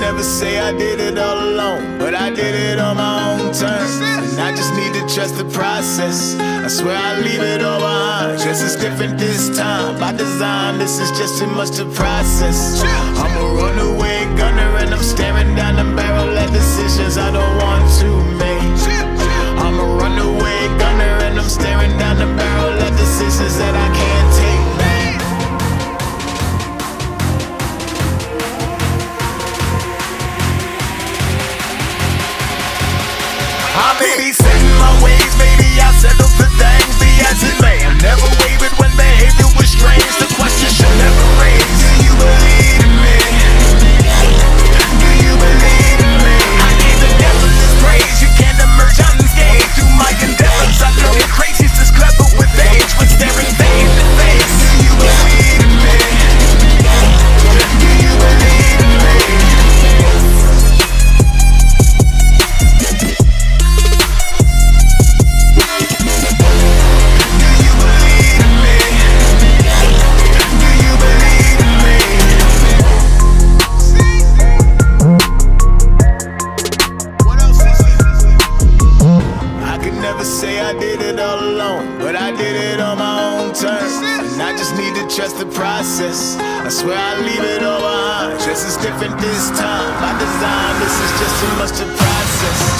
never say I did it all alone, but I did it on my own terms. And I just need to trust the process. I swear I leave it all behind. Just as different this time. By design, this is just too much to process. I'm a I may be set in my ways, never say I did it all alone, but I did it on my own terms. And I just need to trust the process. I swear I leave it all behind. Just as different this time. By design, this is just too much to process.